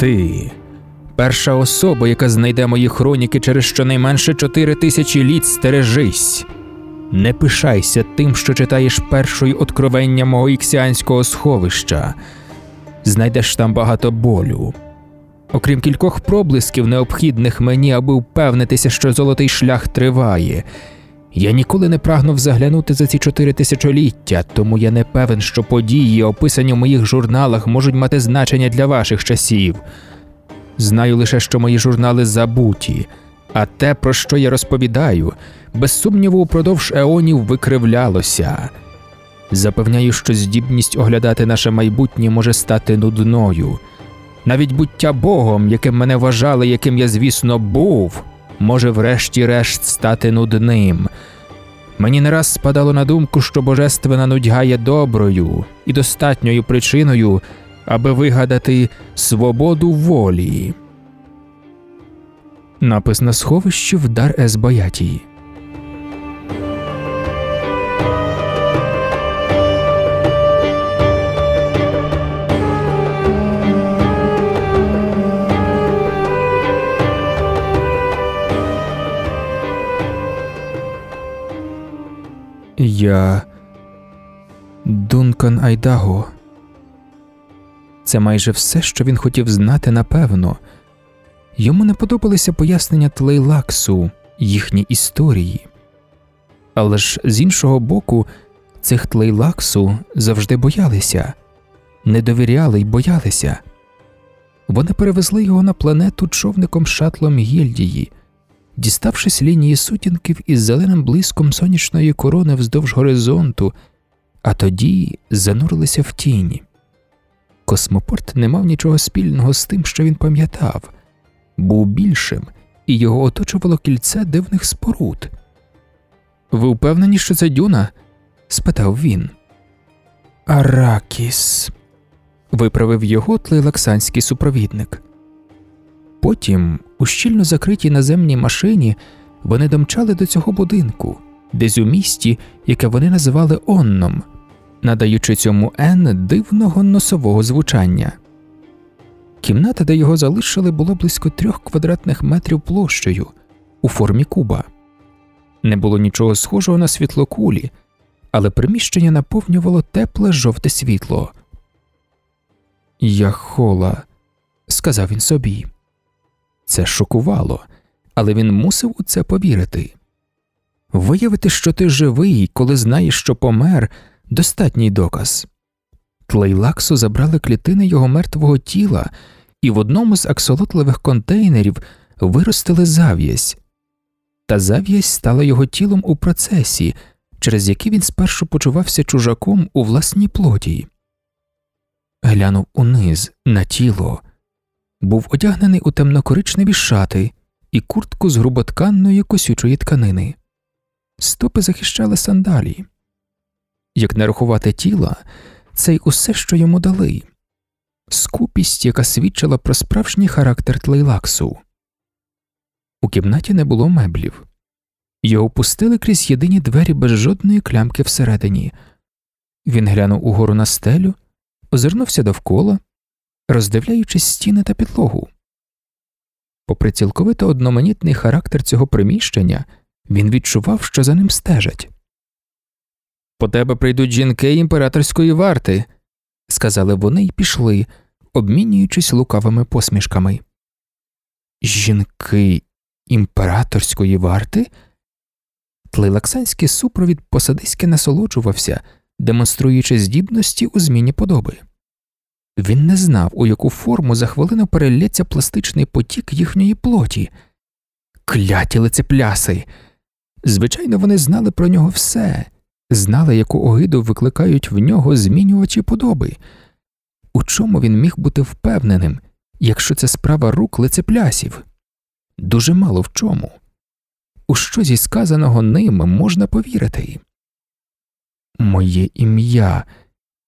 Ти перша особа, яка знайде мої хроніки через щонайменше чотири тисячі літ стережись. Не пишайся тим, що читаєш першої откровення мого іксіанського сховища. Знайдеш там багато болю. Окрім кількох проблисків, необхідних мені, аби впевнитися, що золотий шлях триває. Я ніколи не прагнув заглянути за ці чотири тисячоліття, тому я не певен, що події, описані в моїх журналах, можуть мати значення для ваших часів. Знаю лише, що мої журнали забуті, а те, про що я розповідаю, без сумніву, упродовж еонів викривлялося. Запевняю, що здібність оглядати наше майбутнє може стати нудною. Навіть буття Богом, яким мене вважали, яким я, звісно, був, може врешті-решт стати нудним. Мені не раз спадало на думку, що божественна нудьга є доброю і достатньою причиною, аби вигадати свободу волі. Напис на сховищі в дар. Я Дункан Айдаго. Це майже все, що він хотів знати напевно. Йому не подобалися пояснення Тлейлаксу, їхні історії. Але ж з іншого боку, цих Тлейлаксу завжди боялися, не довіряли й боялися. Вони перевезли його на планету човником шатлом гільдії, діставшись лінії сутінків із зеленим блиском сонячної корони вздовж горизонту, а тоді занурилися в тіні. Космопорт не мав нічого спільного з тим, що він пам'ятав, був більшим, і його оточувало кільце дивних споруд. Ви впевнені, що це дюна? спитав він. Аракіс, виправив його тлейлаксанський супровідник. Потім, у щільно закритій наземній машині, вони домчали до цього будинку, десь у місті, яке вони називали Онном, надаючи цьому Н дивного носового звучання. Кімната, де його залишили, була близько трьох квадратних метрів площею у формі куба. Не було нічого схожого на світлокулі, але приміщення наповнювало тепле жовте світло. Я хола, сказав він собі. Це шокувало, але він мусив у це повірити. Виявити, що ти живий, коли знаєш, що помер, достатній доказ. Тлейлаксу забрали клітини його мертвого тіла, і в одному з аксолотливих контейнерів виростили зав'язь. Та зав'язь стала його тілом у процесі, через який він спершу почувався чужаком у власній плоті. Глянув униз на тіло, був одягнений у темнокоричневі шати і куртку з груботканної косючої тканини. Стопи захищали сандалії. Як не рахувати тіла, це й усе, що йому дали скупість, яка свідчила про справжній характер тлейлаксу. У кімнаті не було меблів, його пустили крізь єдині двері без жодної клямки всередині. Він глянув угору на стелю, озирнувся довкола, роздивляючись стіни та підлогу. Попри цілковито одноманітний характер цього приміщення, він відчував, що за ним стежать. По тебе прийдуть жінки імператорської варти, сказали вони й пішли, обмінюючись лукавими посмішками. Жінки імператорської варти? Тлейлаксанський супровід посадиськи насолоджувався, демонструючи здібності у зміні подоби. Він не знав, у яку форму за хвилину перелється пластичний потік їхньої плоті. Кляті лицепляси. Звичайно, вони знали про нього все, знали, яку огиду викликають в нього змінювачі подоби. У чому він міг бути впевненим, якщо це справа рук лицеплясів? Дуже мало в чому. У що зі сказаного ним можна повірити? Моє ім'я,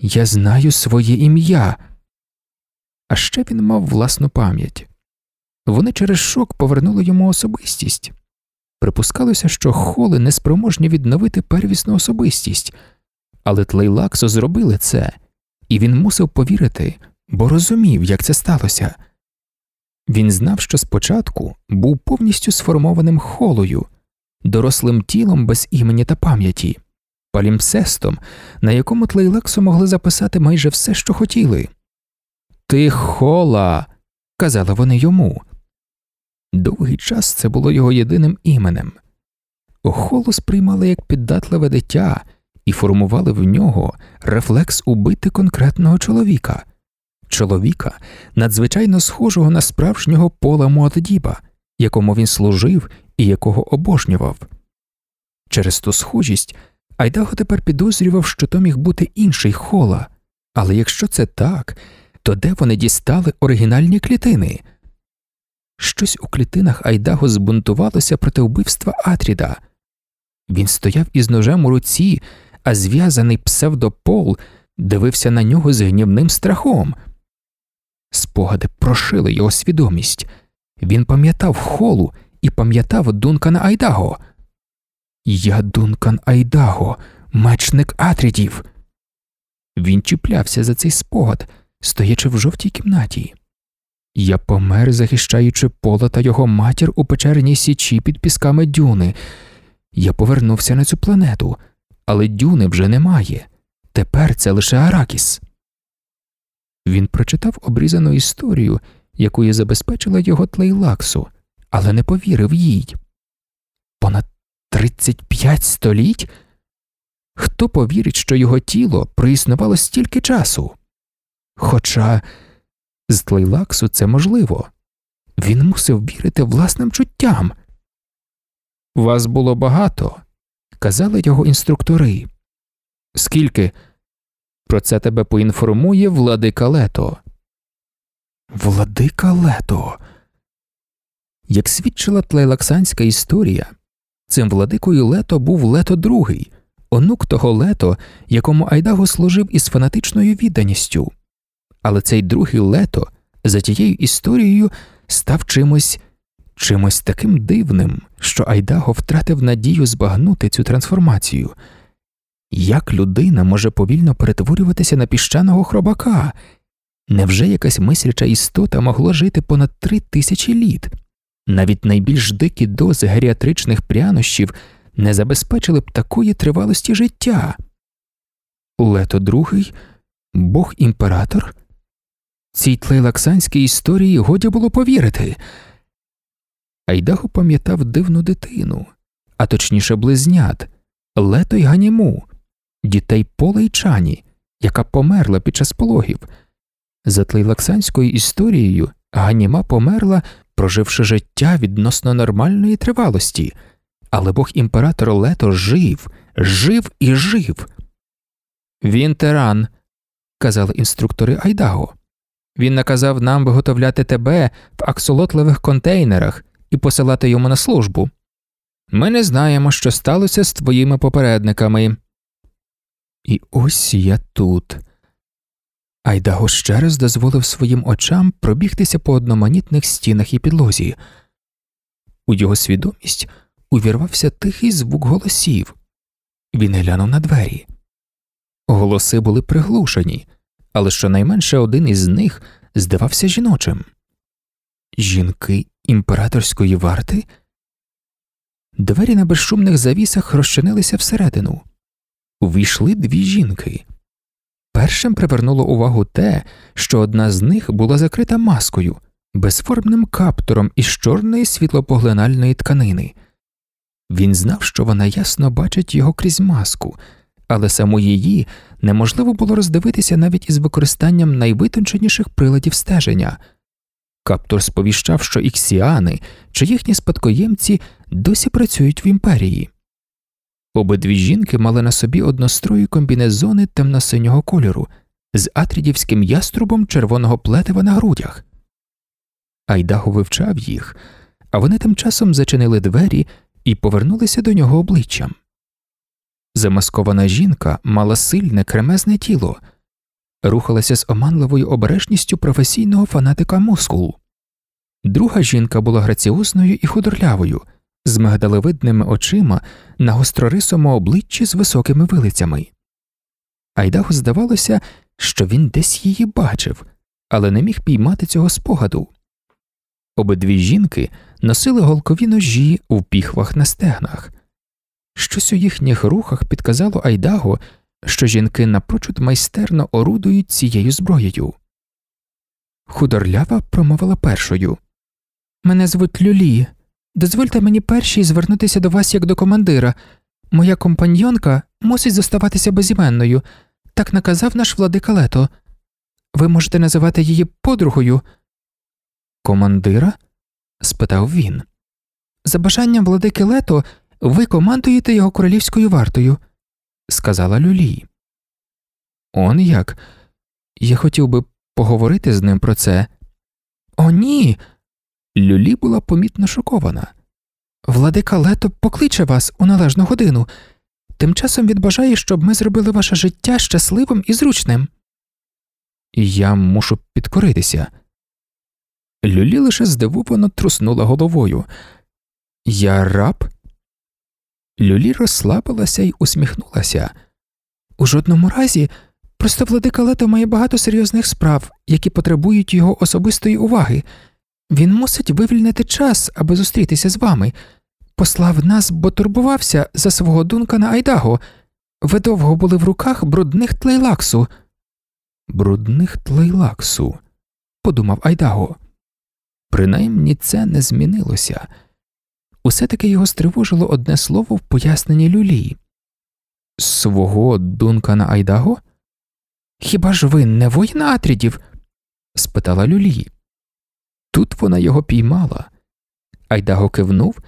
я знаю своє ім'я. А ще він мав власну пам'ять. Вони через шок повернули йому особистість. Припускалося, що холи неспроможні відновити первісну особистість, але Тлейлаксо зробили це, і він мусив повірити, бо розумів, як це сталося. Він знав, що спочатку був повністю сформованим холою, дорослим тілом без імені та пам'яті, палімпсестом, на якому тлейлексу могли записати майже все, що хотіли. Ти хола, казали вони йому. Довгий час це було його єдиним іменем. Холу сприймали як піддатливе дитя і формували в нього рефлекс убити конкретного чоловіка, чоловіка, надзвичайно схожого на справжнього пола Муаддіба, якому він служив і якого обожнював. Через ту схожість Айдаго тепер підозрював, що то міг бути інший хола, але якщо це так, то де вони дістали оригінальні клітини? Щось у клітинах Айдаго збунтувалося проти вбивства Атріда. Він стояв із ножем у руці, а зв'язаний псевдопол дивився на нього з гнівним страхом. Спогади прошили його свідомість. Він пам'ятав холу і пам'ятав Дункана Айдаго. Я Дункан Айдаго, мечник Атрідів. Він чіплявся за цей спогад, стоячи в жовтій кімнаті. Я помер, захищаючи пола та його матір у печерній січі під пісками дюни. Я повернувся на цю планету, але дюни вже немає. Тепер це лише Аракіс. Він прочитав обрізану історію, якою забезпечила його тлейлаксу, але не повірив їй. Понад 35 століть? Хто повірить, що його тіло проіснувало стільки часу? Хоча з тлейлаксу це можливо він мусив вірити власним чуттям. Вас було багато, казали його інструктори. Скільки? Про це тебе поінформує владика Лето. Владика Лето. Як свідчила тлейлаксанська історія, цим владикою Лето був Лето II, онук того Лето, якому Айдаго служив із фанатичною відданістю. Але цей другий Лето за тією історією став чимось чимось таким дивним, що Айдаго втратив надію збагнути цю трансформацію. Як людина може повільно перетворюватися на піщаного хробака? Невже якась мисляча істота могла жити понад три тисячі літ? Навіть найбільш дикі дози геріатричних прянощів не забезпечили б такої тривалості життя. Лето другий, бог імператор. Цій тлейлаксанській історії годі було повірити. Айдаго пам'ятав дивну дитину, а точніше близнят, лето й ганіму, дітей Пола й Чані, яка померла під час пологів. За тлейлаксанською історією Ганіма померла, проживши життя відносно нормальної тривалості, але бог імператор Лето жив, жив і жив. Він тиран, казали інструктори Айдаго. Він наказав нам виготовляти тебе в аксолотливих контейнерах і посилати йому на службу. Ми не знаємо, що сталося з твоїми попередниками. І ось я тут. Айдаго ще раз дозволив своїм очам пробігтися по одноманітних стінах і підлозі. У його свідомість увірвався тихий звук голосів. Він глянув на двері. Голоси були приглушені, але щонайменше один із них здавався жіночим. Жінки імператорської варти. Двері на безшумних завісах розчинилися всередину. Увійшли дві жінки. Першим привернуло увагу те, що одна з них була закрита маскою, безформним каптуром із чорної світлопоглинальної тканини. Він знав, що вона ясно бачить його крізь маску, але саму її неможливо було роздивитися навіть із використанням найвитонченіших приладів стеження. Каптур сповіщав, що іксіани чи їхні спадкоємці досі працюють в імперії. Обидві жінки мали на собі однострої комбінезони темно-синього кольору з атрідівським яструбом червоного плетива на грудях. Айдаго вивчав їх, а вони тим часом зачинили двері і повернулися до нього обличчям. Замаскована жінка мала сильне кремезне тіло, рухалася з оманливою обережністю професійного фанатика мускул. Друга жінка була граціозною і худорлявою, з мигдалевидними очима на гострорисому обличчі з високими вилицями. Айдаго здавалося, що він десь її бачив, але не міг піймати цього спогаду. Обидві жінки носили голкові ножі у піхвах на стегнах. Щось у їхніх рухах підказало Айдаго, що жінки напрочуд майстерно орудують цією зброєю. Худорлява промовила першою Мене звуть Люлі. Дозвольте мені першій звернутися до вас як до командира. Моя компаньйонка мусить зоставатися безіменною, так наказав наш владика Лето. Ви можете називати її подругою. Командира? спитав він. За бажанням владики Лето ви командуєте його королівською вартою, сказала Люлі. Он як? Я хотів би поговорити з ним про це. О, ні. Люлі була помітно шокована. Владика Лето покличе вас у належну годину, тим часом він бажає, щоб ми зробили ваше життя щасливим і зручним. Я мушу підкоритися. Люлі лише здивовано труснула головою. Я раб? Люлі розслабилася і усміхнулася. У жодному разі, просто владика Лето має багато серйозних справ, які потребують його особистої уваги. Він мусить вивільнити час, аби зустрітися з вами. Послав нас, бо турбувався за свого дункана Айдаго. Ви довго були в руках брудних тлейлаксу. Брудних тлейлаксу, подумав Айдаго. Принаймні це не змінилося. Усе таки його стривожило одне слово в поясненні люлі. Свого дункана Айдаго? Хіба ж ви не воїн Атрідів? спитала Люлі. Тут вона його піймала. Айдаго кивнув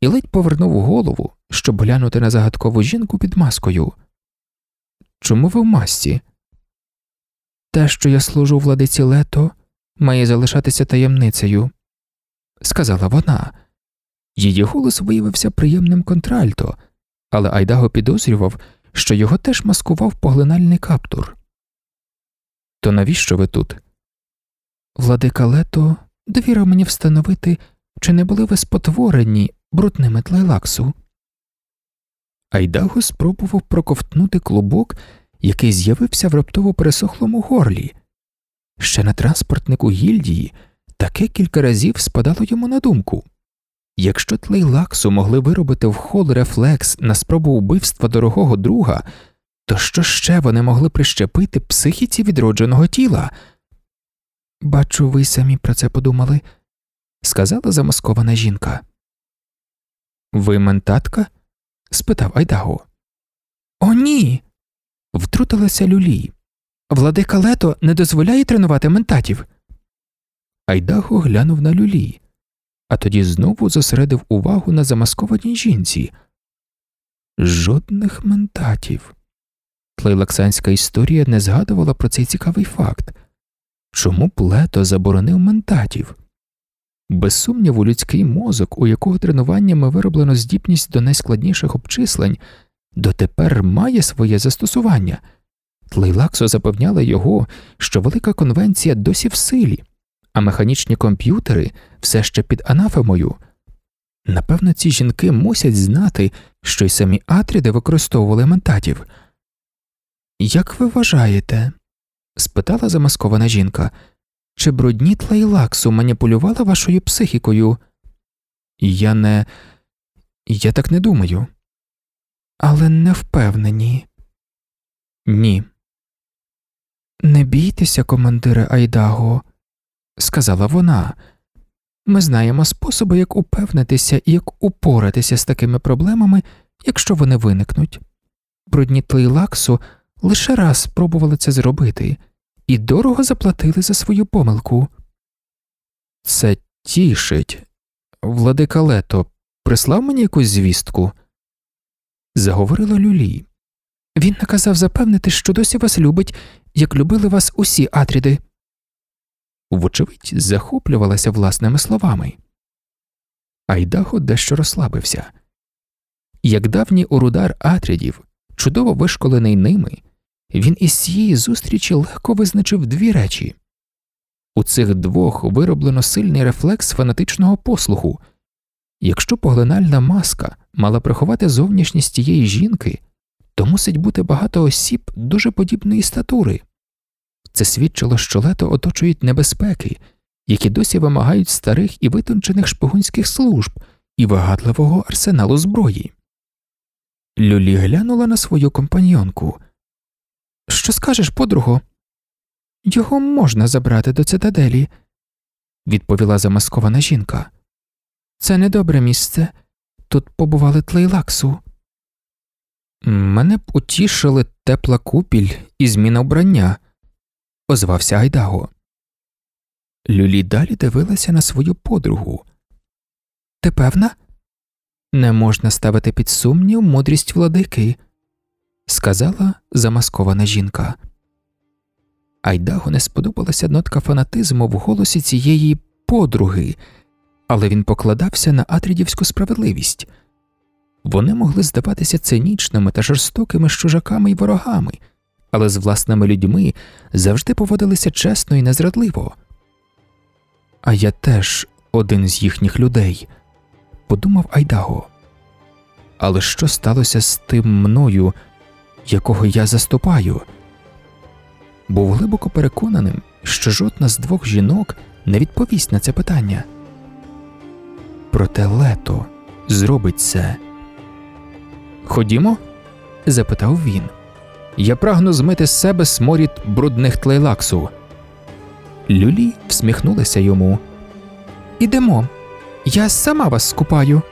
і ледь повернув голову, щоб глянути на загадкову жінку під маскою. Чому ви в масці? Те, що я служу владиці лето, має залишатися таємницею, сказала вона. Її голос виявився приємним контральто, але Айдаго підозрював, що його теж маскував поглинальний каптур. То навіщо ви тут? Владика лето довірив мені встановити, чи не були ви спотворені брудними тлайлаксу. Айдаго спробував проковтнути клубок, який з'явився в раптово пересохлому горлі. Ще на транспортнику гільдії таке кілька разів спадало йому на думку якщо тлейлаксу могли виробити в хол рефлекс на спробу вбивства дорогого друга, то що ще вони могли прищепити психіці відродженого тіла? Бачу, ви самі про це подумали, сказала замаскована жінка. Ви ментатка? спитав Айдаго. О, ні. втрутилася Люлі. Владика Лето не дозволяє тренувати ментатів. Айдаго глянув на Люлі, а тоді знову зосередив увагу на замаскованій жінці. Жодних ментатів. Тлейлаксанська історія не згадувала про цей цікавий факт чому Плето заборонив ментатів? Без сумніву, людський мозок, у якого тренуваннями вироблено здібність до найскладніших обчислень, дотепер має своє застосування. Тлейлаксо запевняла його, що велика конвенція досі в силі, а механічні комп'ютери все ще під анафемою. Напевно, ці жінки мусять знати, що й самі атріди використовували ментатів. Як ви вважаєте? спитала замаскована жінка, чи брудні тлейлаксу маніпулювала вашою психікою? Я не. Я так не думаю. Але не впевнені. Ні. Не бійтеся, командире Айдаго, сказала вона. Ми знаємо способи, як упевнитися і як упоратися з такими проблемами, якщо вони виникнуть. Брудні тлейлаксу лише раз спробували це зробити, і дорого заплатили за свою помилку. Це тішить. Владика Лето прислав мені якусь звістку. Заговорила Люлі. Він наказав запевнити, що досі вас любить, як любили вас усі атріди. Вочевидь, захоплювалася власними словами. Айдахо дещо розслабився. Як давній урудар атрідів, чудово вишколений ними, він із цієї зустрічі легко визначив дві речі у цих двох вироблено сильний рефлекс фанатичного послуху. Якщо поглинальна маска мала приховати зовнішність тієї жінки, то мусить бути багато осіб дуже подібної статури. Це свідчило, що лето оточують небезпеки, які досі вимагають старих і витончених шпигунських служб і вигадливого арсеналу зброї. Люлі глянула на свою компаньйонку. Що скажеш, подруго? Його можна забрати до цитаделі, відповіла замаскована жінка. Це недобре місце. Тут побували тлейлаксу. Мене б утішили тепла купіль і зміна вбрання, озвався Айдаго. Люлі далі дивилася на свою подругу. Ти певна? Не можна ставити під сумнів мудрість владики, сказала замаскована жінка. Айдаго не сподобалася нотка фанатизму в голосі цієї подруги, але він покладався на атрідівську справедливість. Вони могли здаватися цинічними та жорстокими з чужаками й ворогами, але з власними людьми завжди поводилися чесно і незрадливо. А я теж один з їхніх людей, подумав Айдаго. Але що сталося з тим мною, якого я заступаю? Був глибоко переконаним, що жодна з двох жінок не відповість на це питання. Проте лето зробить це. Ходімо? запитав він. Я прагну змити з себе сморід брудних тлейлаксу. Люлі всміхнулася йому. Ідемо, я сама вас скупаю.